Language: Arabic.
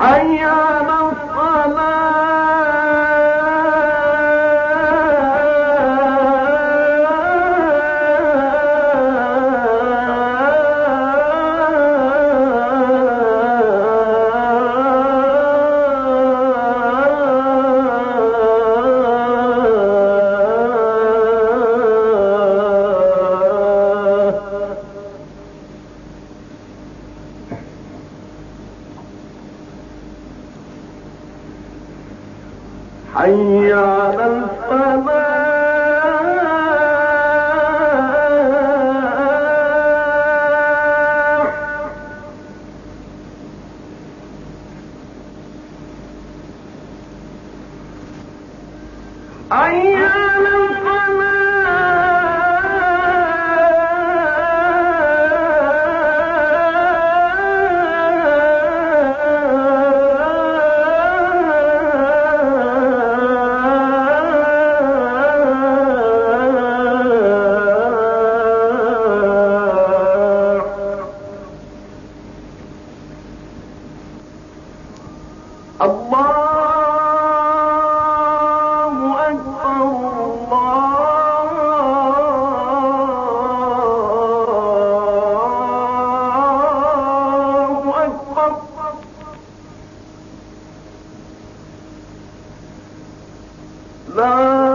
حي على حي لا